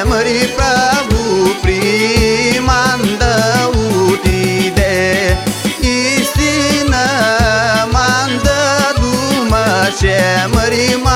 memory prabhu primanda utide isina manda duma shemari ma